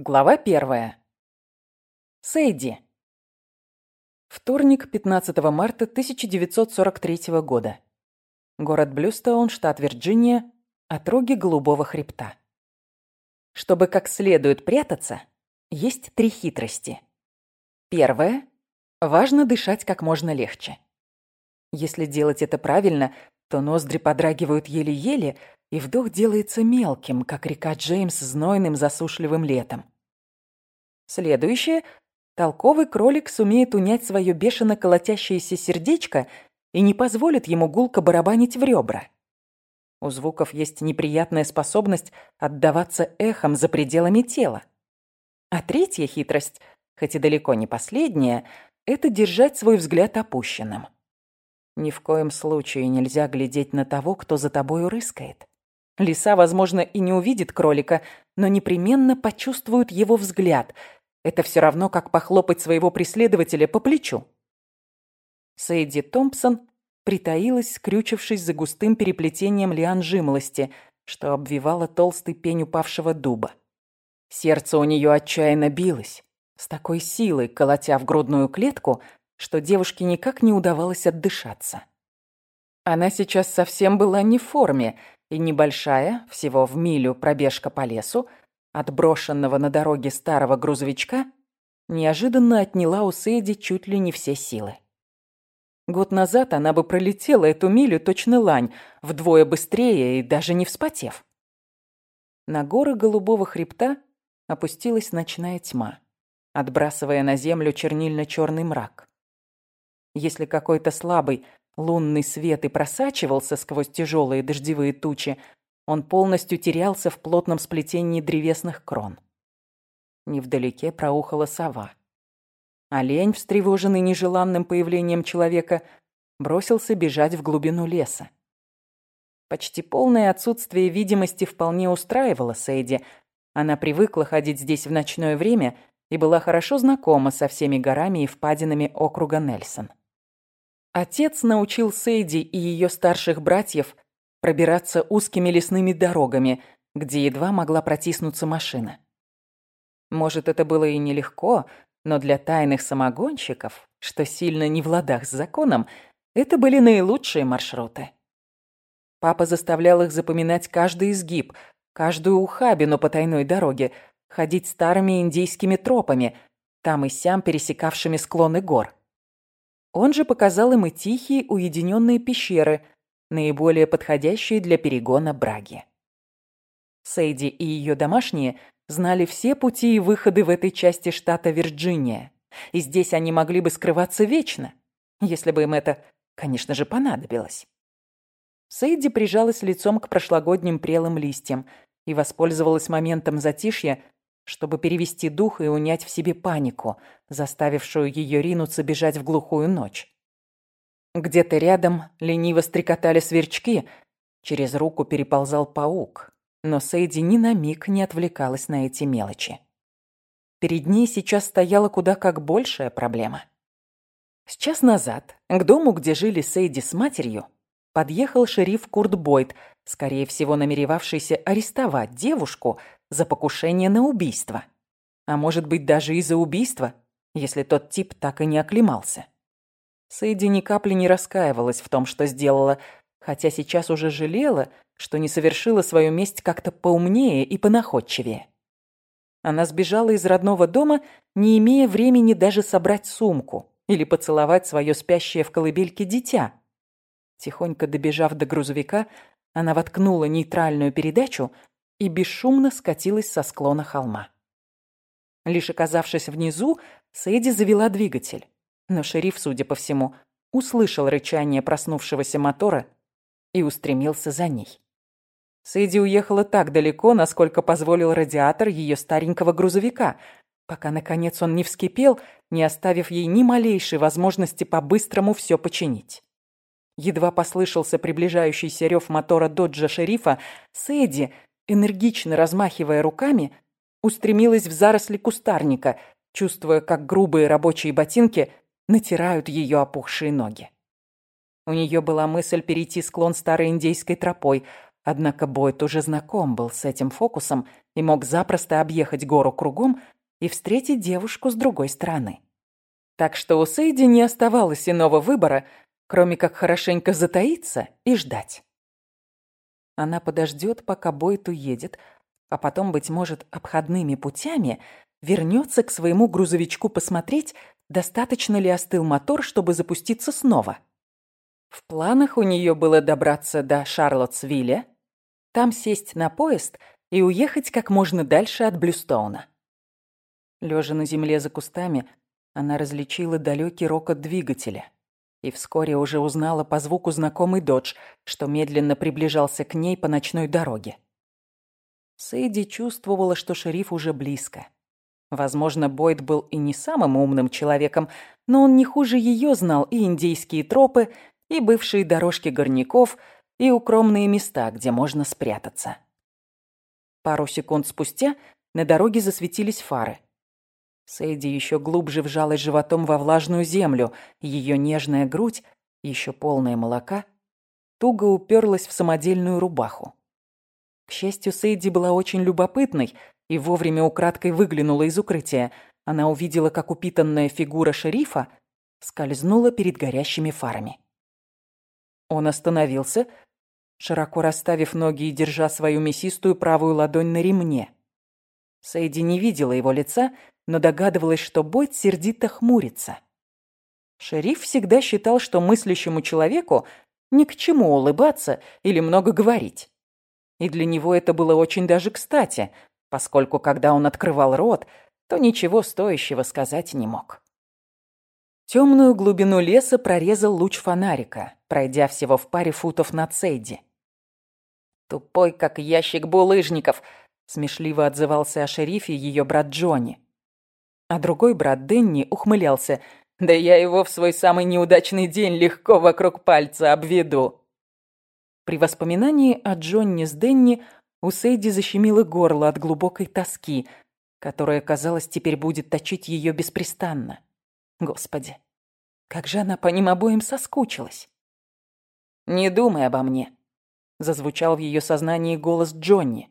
Глава первая. Сейди. Вторник, 15 марта 1943 года. Город Блюстоун, штат Вирджиния, отроги Голубого хребта. Чтобы как следует прятаться, есть три хитрости. Первое. Важно дышать как можно легче. Если делать это правильно, то ноздри подрагивают еле-еле, и вдох делается мелким, как река Джеймс знойным засушливым летом. Следующее. Толковый кролик сумеет унять свое бешено колотящееся сердечко и не позволит ему гулко барабанить в ребра. У звуков есть неприятная способность отдаваться эхом за пределами тела. А третья хитрость, хоть и далеко не последняя, это держать свой взгляд опущенным. Ни в коем случае нельзя глядеть на того, кто за тобой рыскает. Лиса, возможно, и не увидит кролика, но непременно почувствует его взгляд. Это все равно, как похлопать своего преследователя по плечу. Сейди Томпсон притаилась, скрючившись за густым переплетением лиан жимолости, что обвивало толстый пень упавшего дуба. Сердце у нее отчаянно билось, с такой силой колотя в грудную клетку, что девушке никак не удавалось отдышаться. Она сейчас совсем была не в форме, и небольшая, всего в милю пробежка по лесу, от брошенного на дороге старого грузовичка, неожиданно отняла у Сэйди чуть ли не все силы. Год назад она бы пролетела эту милю точно лань, вдвое быстрее и даже не вспотев. На горы голубого хребта опустилась ночная тьма, отбрасывая на землю чернильно-черный мрак. Если какой-то слабый, Лунный свет и просачивался сквозь тяжелые дождевые тучи, он полностью терялся в плотном сплетении древесных крон. Невдалеке проухала сова. Олень, встревоженный нежеланным появлением человека, бросился бежать в глубину леса. Почти полное отсутствие видимости вполне устраивало Сейди. Она привыкла ходить здесь в ночное время и была хорошо знакома со всеми горами и впадинами округа Нельсон. Отец научил Сейди и ее старших братьев пробираться узкими лесными дорогами, где едва могла протиснуться машина. Может, это было и нелегко, но для тайных самогонщиков, что сильно не в ладах с законом, это были наилучшие маршруты. Папа заставлял их запоминать каждый изгиб, каждую ухабину по тайной дороге, ходить старыми индейскими тропами, там и сям пересекавшими склоны гор. Он же показал им и тихие уединенные пещеры, наиболее подходящие для перегона браги. Сейди и ее домашние знали все пути и выходы в этой части штата Вирджиния, и здесь они могли бы скрываться вечно, если бы им это, конечно же, понадобилось. Сейди прижалась лицом к прошлогодним прелым листьям и воспользовалась моментом затишья, чтобы перевести дух и унять в себе панику, заставившую ее ринуться бежать в глухую ночь. Где-то рядом лениво стрекотали сверчки, через руку переползал паук, но Сейди ни на миг не отвлекалась на эти мелочи. Перед ней сейчас стояла куда как большая проблема. С час назад к дому, где жили Сейди с матерью, подъехал шериф Курт Бойд, скорее всего намеревавшийся арестовать девушку за покушение на убийство. А может быть, даже и за убийство, если тот тип так и не оклемался. Сэйди ни капли не раскаивалась в том, что сделала, хотя сейчас уже жалела, что не совершила свою месть как-то поумнее и понаходчивее. Она сбежала из родного дома, не имея времени даже собрать сумку или поцеловать свое спящее в колыбельке дитя. Тихонько добежав до грузовика, она воткнула нейтральную передачу и бесшумно скатилась со склона холма. Лишь оказавшись внизу, Сэйди завела двигатель. Но шериф, судя по всему, услышал рычание проснувшегося мотора и устремился за ней. Сэйди уехала так далеко, насколько позволил радиатор ее старенького грузовика, пока, наконец, он не вскипел, не оставив ей ни малейшей возможности по-быстрому все починить. Едва послышался приближающийся рев мотора доджа шерифа, Сэйди энергично размахивая руками, устремилась в заросли кустарника, чувствуя, как грубые рабочие ботинки натирают ее опухшие ноги. У нее была мысль перейти склон старой индейской тропой, однако Бойт уже знаком был с этим фокусом и мог запросто объехать гору кругом и встретить девушку с другой стороны. Так что у Сейди не оставалось иного выбора, кроме как хорошенько затаиться и ждать. Она подождет, пока Бойт уедет, а потом, быть может, обходными путями вернется к своему грузовичку посмотреть, достаточно ли остыл мотор, чтобы запуститься снова. В планах у нее было добраться до Шарлоттсвилля, там сесть на поезд и уехать как можно дальше от Блюстоуна. Лежа на земле за кустами, она различила далекий рокот двигателя и вскоре уже узнала по звуку знакомый додж, что медленно приближался к ней по ночной дороге. Сэйди чувствовала, что шериф уже близко. Возможно, Бойд был и не самым умным человеком, но он не хуже ее знал и индейские тропы, и бывшие дорожки горняков, и укромные места, где можно спрятаться. Пару секунд спустя на дороге засветились фары. Сэйди еще глубже вжалась животом во влажную землю, ее нежная грудь, еще полная молока, туго уперлась в самодельную рубаху. К счастью, Сэйди была очень любопытной и вовремя украдкой выглянула из укрытия. Она увидела, как упитанная фигура шерифа скользнула перед горящими фарами. Он остановился, широко расставив ноги и держа свою мясистую правую ладонь на ремне. Сэйди не видела его лица, но догадывалась, что Бойд сердито хмурится. Шериф всегда считал, что мыслящему человеку ни к чему улыбаться или много говорить. И для него это было очень даже кстати, поскольку когда он открывал рот, то ничего стоящего сказать не мог. Темную глубину леса прорезал луч фонарика, пройдя всего в паре футов над Сейди. «Тупой, как ящик булыжников», — смешливо отзывался о шерифе ее брат Джонни. А другой брат Денни ухмылялся. «Да я его в свой самый неудачный день легко вокруг пальца обведу». При воспоминании о Джонни с Денни у Сейди защемило горло от глубокой тоски, которая, казалось, теперь будет точить ее беспрестанно. Господи, как же она по ним обоим соскучилась. «Не думай обо мне», — зазвучал в ее сознании голос Джонни.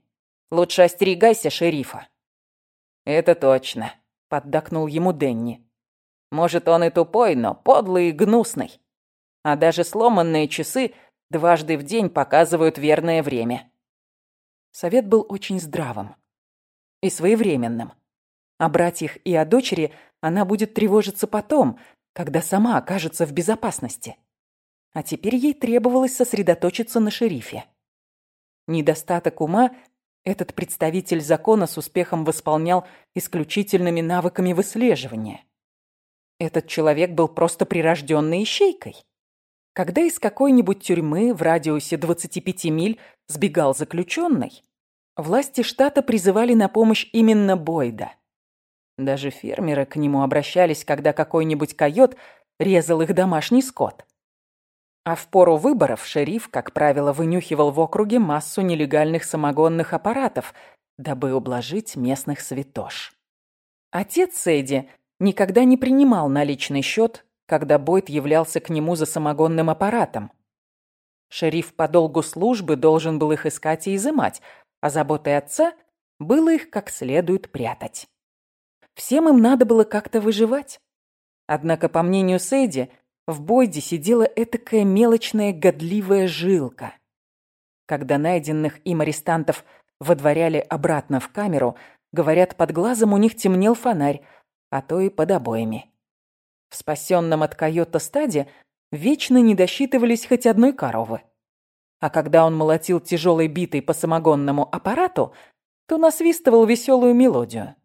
«Лучше остерегайся шерифа». «Это точно», — поддакнул ему Денни. «Может, он и тупой, но подлый и гнусный. А даже сломанные часы — дважды в день показывают верное время. Совет был очень здравым и своевременным. О братьях и о дочери она будет тревожиться потом, когда сама окажется в безопасности. А теперь ей требовалось сосредоточиться на шерифе. Недостаток ума этот представитель закона с успехом восполнял исключительными навыками выслеживания. Этот человек был просто прирожденной ищейкой. Когда из какой-нибудь тюрьмы в радиусе 25 миль сбегал заключенный, власти штата призывали на помощь именно Бойда. Даже фермеры к нему обращались, когда какой-нибудь койот резал их домашний скот. А в пору выборов шериф, как правило, вынюхивал в округе массу нелегальных самогонных аппаратов, дабы ублажить местных святош. Отец Сэдди никогда не принимал наличный счет когда Бойд являлся к нему за самогонным аппаратом. Шериф по долгу службы должен был их искать и изымать, а заботой отца было их как следует прятать. Всем им надо было как-то выживать. Однако, по мнению Сэдди, в Бойде сидела этакая мелочная годливая жилка. Когда найденных им арестантов водворяли обратно в камеру, говорят, под глазом у них темнел фонарь, а то и под обоями. В спасенном от койота стаде вечно не досчитывались хоть одной коровы. А когда он молотил тяжелой битой по самогонному аппарату, то насвистывал веселую мелодию.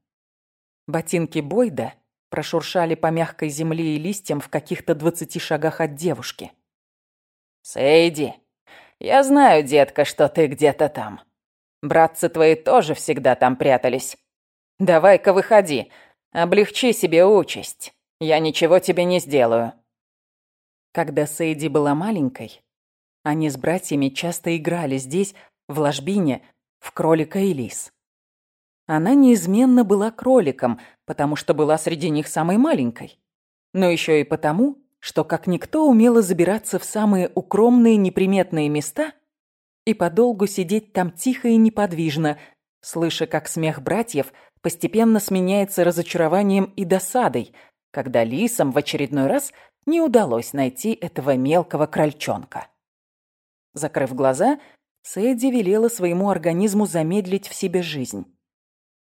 Ботинки Бойда прошуршали по мягкой земле и листьям в каких-то двадцати шагах от девушки. «Сэйди, я знаю, детка, что ты где-то там. Братцы твои тоже всегда там прятались. Давай-ка выходи, облегчи себе участь». Я ничего тебе не сделаю». Когда Сейди была маленькой, они с братьями часто играли здесь, в ложбине, в кролика и лис. Она неизменно была кроликом, потому что была среди них самой маленькой. Но еще и потому, что как никто умела забираться в самые укромные неприметные места и подолгу сидеть там тихо и неподвижно, слыша, как смех братьев постепенно сменяется разочарованием и досадой, когда лисам в очередной раз не удалось найти этого мелкого крольчонка. Закрыв глаза, Сэдди велела своему организму замедлить в себе жизнь.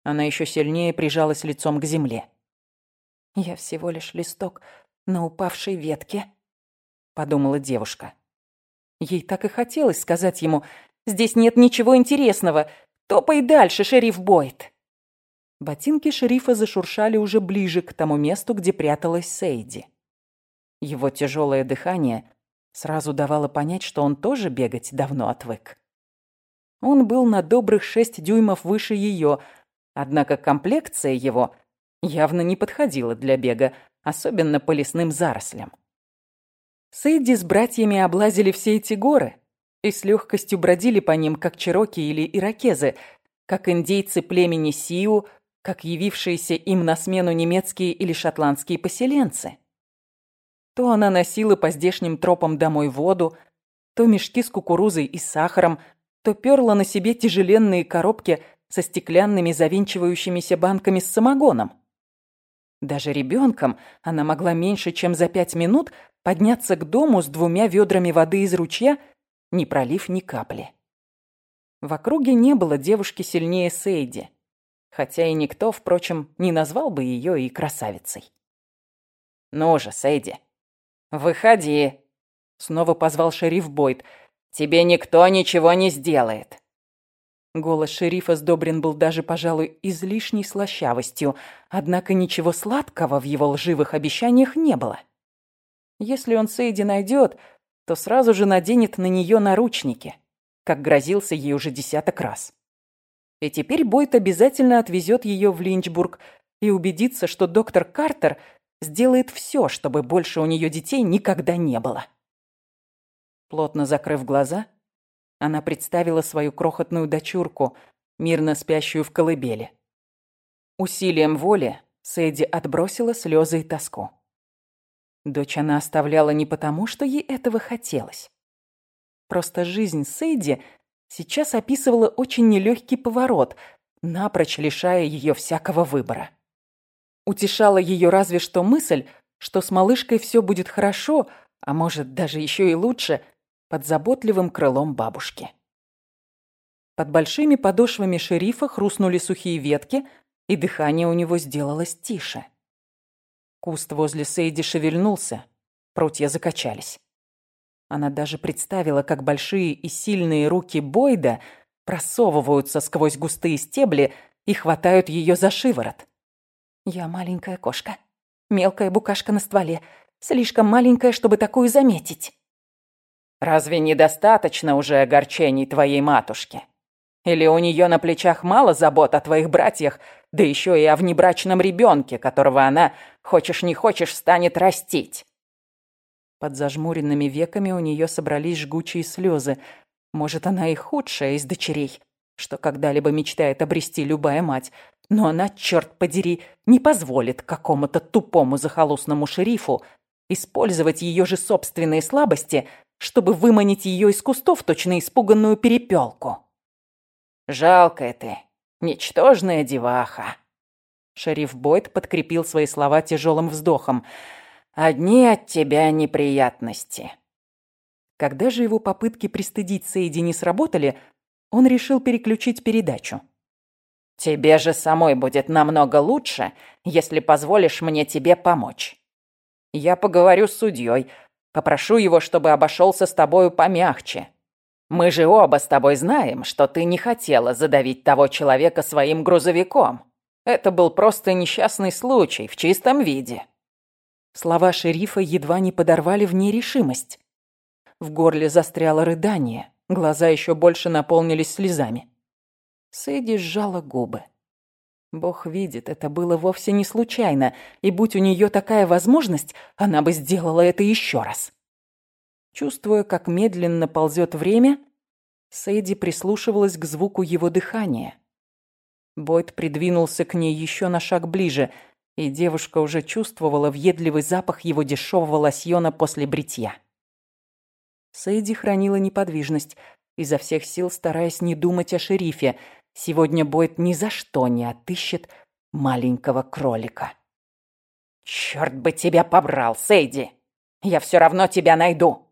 Она еще сильнее прижалась лицом к земле. «Я всего лишь листок на упавшей ветке», — подумала девушка. Ей так и хотелось сказать ему, «Здесь нет ничего интересного. Топай дальше, шериф Бойд». Ботинки шерифа зашуршали уже ближе к тому месту, где пряталась Сейди. Его тяжелое дыхание сразу давало понять, что он тоже бегать давно отвык. Он был на добрых шесть дюймов выше ее, однако комплекция его явно не подходила для бега, особенно по лесным зарослям. Сейди с братьями облазили все эти горы и с легкостью бродили по ним, как чероки или иракезы, как индейцы племени Сиу, как явившиеся им на смену немецкие или шотландские поселенцы. То она носила по здешним тропам домой воду, то мешки с кукурузой и сахаром, то перла на себе тяжеленные коробки со стеклянными завинчивающимися банками с самогоном. Даже ребенком она могла меньше, чем за пять минут подняться к дому с двумя ведрами воды из ручья, не пролив ни капли. В округе не было девушки сильнее Сейди, хотя и никто, впрочем, не назвал бы ее и красавицей. «Ну же, Сейди, «Выходи!» — снова позвал шериф Бойд. «Тебе никто ничего не сделает!» Голос шерифа сдобрен был даже, пожалуй, излишней слащавостью, однако ничего сладкого в его лживых обещаниях не было. Если он Сейди найдет, то сразу же наденет на нее наручники, как грозился ей уже десяток раз. И теперь Бойд обязательно отвезет ее в Линчбург и убедится, что доктор Картер сделает все, чтобы больше у нее детей никогда не было. Плотно закрыв глаза, она представила свою крохотную дочурку, мирно спящую в колыбели. Усилием воли Сэдди отбросила слезы и тоску. Дочь она оставляла не потому, что ей этого хотелось. Просто жизнь Сэдди сейчас описывала очень нелегкий поворот, напрочь лишая ее всякого выбора. Утешала ее разве что мысль, что с малышкой все будет хорошо, а может даже еще и лучше, под заботливым крылом бабушки. Под большими подошвами шерифа хрустнули сухие ветки, и дыхание у него сделалось тише. Куст возле Сейди шевельнулся, прутья закачались. Она даже представила, как большие и сильные руки Бойда просовываются сквозь густые стебли и хватают ее за шиворот. Я маленькая кошка. Мелкая букашка на стволе. Слишком маленькая, чтобы такую заметить. Разве недостаточно уже огорчений твоей матушки? Или у нее на плечах мало забот о твоих братьях, да еще и о внебрачном ребенке, которого она, хочешь не хочешь, станет растить? Под зажмуренными веками у нее собрались жгучие слезы. Может, она и худшая из дочерей, что когда-либо мечтает обрести любая мать. Но она, черт подери, не позволит какому-то тупому захолустному шерифу использовать ее же собственные слабости, чтобы выманить ее из кустов точно испуганную перепелку. «Жалкая ты, ничтожная деваха!» Шериф Бойд подкрепил свои слова тяжелым вздохом. «Одни от тебя неприятности». Когда же его попытки пристыдить Сейди не сработали, он решил переключить передачу. Тебе же самой будет намного лучше, если позволишь мне тебе помочь. Я поговорю с судьей, попрошу его, чтобы обошелся с тобою помягче. Мы же оба с тобой знаем, что ты не хотела задавить того человека своим грузовиком. Это был просто несчастный случай в чистом виде». Слова шерифа едва не подорвали в ней решимость. В горле застряло рыдание, глаза еще больше наполнились слезами. Сэдди сжала губы. Бог видит, это было вовсе не случайно, и будь у нее такая возможность, она бы сделала это еще раз. Чувствуя, как медленно ползет время, Сэдди прислушивалась к звуку его дыхания. Бойд придвинулся к ней еще на шаг ближе, и девушка уже чувствовала въедливый запах его дешевого лосьона после бритья. Сэйди хранила неподвижность, изо всех сил стараясь не думать о шерифе, сегодня Бойд ни за что не отыщет маленького кролика. «Черт бы тебя побрал, Сейди! Я все равно тебя найду!»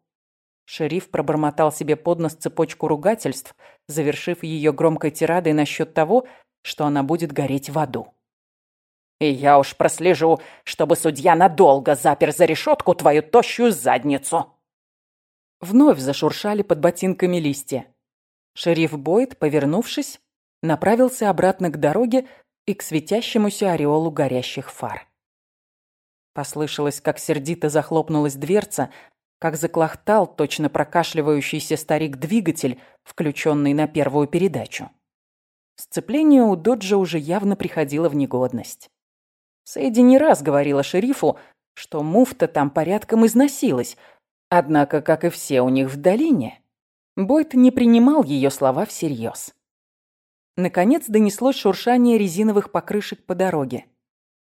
Шериф пробормотал себе под нос цепочку ругательств, завершив ее громкой тирадой насчет того, что она будет гореть в аду. «И я уж прослежу, чтобы судья надолго запер за решетку твою тощую задницу!» Вновь зашуршали под ботинками листья. Шериф Бойд, повернувшись, направился обратно к дороге и к светящемуся ореолу горящих фар. Послышалось, как сердито захлопнулась дверца, как заклохтал точно прокашливающийся старик-двигатель, включенный на первую передачу. Сцепление у Доджа уже явно приходило в негодность. Сэйди не раз говорила шерифу, что муфта там порядком износилась, однако, как и все у них в долине, Бойт не принимал ее слова всерьез. Наконец донеслось шуршание резиновых покрышек по дороге.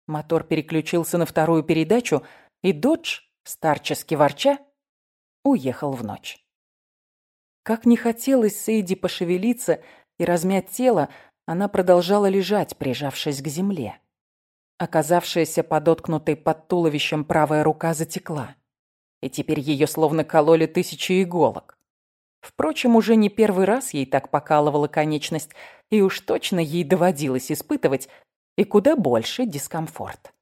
Мотор переключился на вторую передачу, и Додж, старчески ворча, уехал в ночь. Как не хотелось Сейди пошевелиться и размять тело, она продолжала лежать, прижавшись к земле. Оказавшаяся подоткнутой под туловищем правая рука затекла, и теперь ее словно кололи тысячи иголок. Впрочем, уже не первый раз ей так покалывала конечность, и уж точно ей доводилось испытывать и куда больше дискомфорт.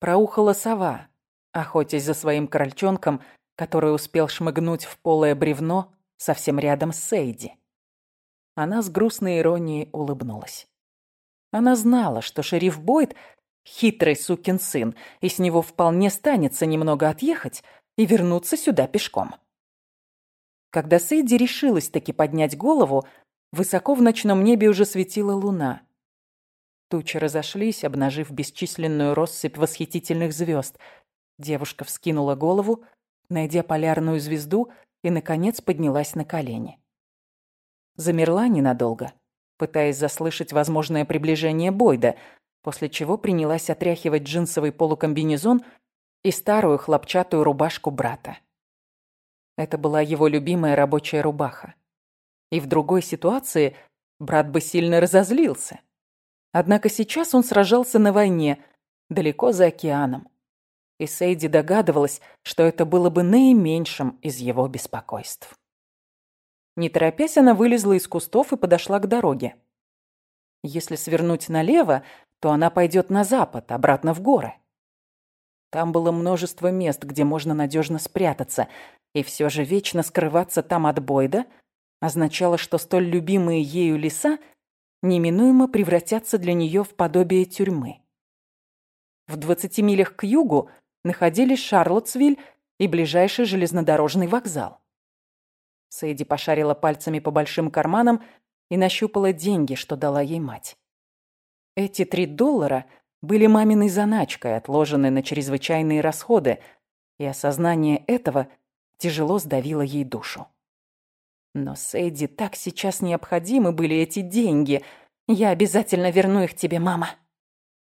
Проухала сова, охотясь за своим крольчонком, который успел шмыгнуть в полое бревно совсем рядом с Сейди. Она с грустной иронией улыбнулась. Она знала, что шериф Бойд — хитрый сукин сын, и с него вполне станется немного отъехать и вернуться сюда пешком. Когда Сейди решилась таки поднять голову, высоко в ночном небе уже светила луна. Тучи разошлись, обнажив бесчисленную россыпь восхитительных звезд. Девушка вскинула голову, найдя полярную звезду, и, наконец, поднялась на колени. Замерла ненадолго, пытаясь заслышать возможное приближение Бойда, после чего принялась отряхивать джинсовый полукомбинезон и старую хлопчатую рубашку брата. Это была его любимая рабочая рубаха. И в другой ситуации брат бы сильно разозлился. Однако сейчас он сражался на войне, далеко за океаном. И Сейди догадывалась, что это было бы наименьшим из его беспокойств. Не торопясь, она вылезла из кустов и подошла к дороге. Если свернуть налево, то она пойдет на запад, обратно в горы. Там было множество мест, где можно надежно спрятаться, и все же вечно скрываться там от Бойда означало, что столь любимые ею леса неминуемо превратятся для нее в подобие тюрьмы. В 20 милях к югу находились Шарлоттсвиль и ближайший железнодорожный вокзал. Сэйди пошарила пальцами по большим карманам и нащупала деньги, что дала ей мать. Эти три доллара были маминой заначкой, отложенной на чрезвычайные расходы, и осознание этого тяжело сдавило ей душу. Но Сэйди так сейчас необходимы были эти деньги. Я обязательно верну их тебе, мама,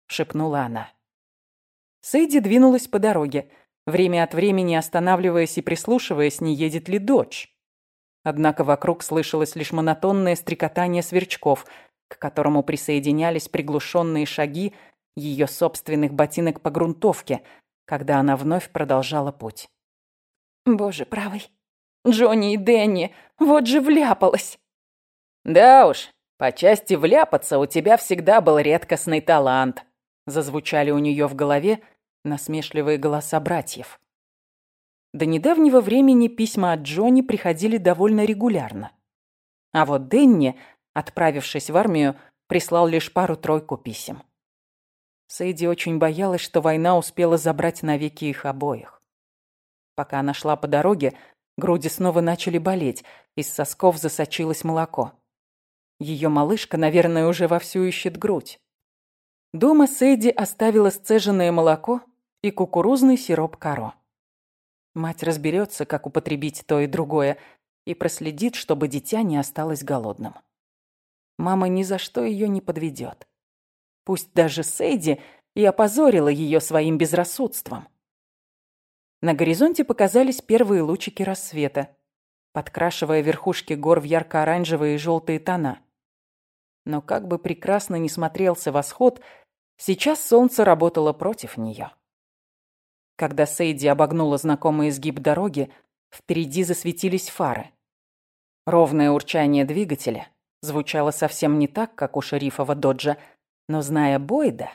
шепнула она. Сэйди двинулась по дороге, время от времени останавливаясь и прислушиваясь, не едет ли дочь. Однако вокруг слышалось лишь монотонное стрекотание сверчков, к которому присоединялись приглушенные шаги ее собственных ботинок по грунтовке, когда она вновь продолжала путь. «Боже правый, Джонни и Дэнни, вот же вляпалась!» «Да уж, по части вляпаться у тебя всегда был редкостный талант», зазвучали у нее в голове насмешливые голоса братьев. До недавнего времени письма от Джонни приходили довольно регулярно. А вот Денни, отправившись в армию, прислал лишь пару-тройку писем. Сэйди очень боялась, что война успела забрать навеки их обоих. Пока она шла по дороге, груди снова начали болеть, из сосков засочилось молоко. Ее малышка, наверное, уже вовсю ищет грудь. Дома Сэйди оставила сцеженное молоко и кукурузный сироп каро. Мать разберется, как употребить то и другое, и проследит, чтобы дитя не осталось голодным. Мама ни за что ее не подведет. Пусть даже Сейди и опозорила ее своим безрассудством. На горизонте показались первые лучики рассвета, подкрашивая верхушки гор в ярко-оранжевые и желтые тона. Но как бы прекрасно ни смотрелся восход, сейчас солнце работало против нее. Когда Сейди обогнула знакомый изгиб дороги, впереди засветились фары. Ровное урчание двигателя звучало совсем не так, как у шерифова доджа, но, зная Бойда,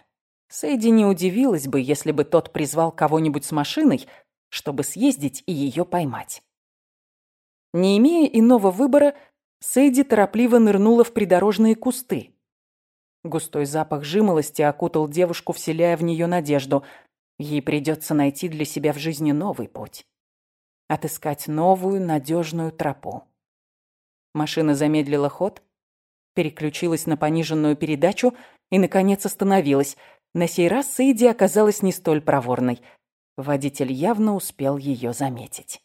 Сейди не удивилась бы, если бы тот призвал кого-нибудь с машиной, чтобы съездить и ее поймать. Не имея иного выбора, Сейди торопливо нырнула в придорожные кусты. Густой запах жимолости окутал девушку, вселяя в нее надежду. Ей придется найти для себя в жизни новый путь. Отыскать новую надежную тропу. Машина замедлила ход, переключилась на пониженную передачу и, наконец, остановилась. На сей раз Сейди оказалась не столь проворной. Водитель явно успел ее заметить.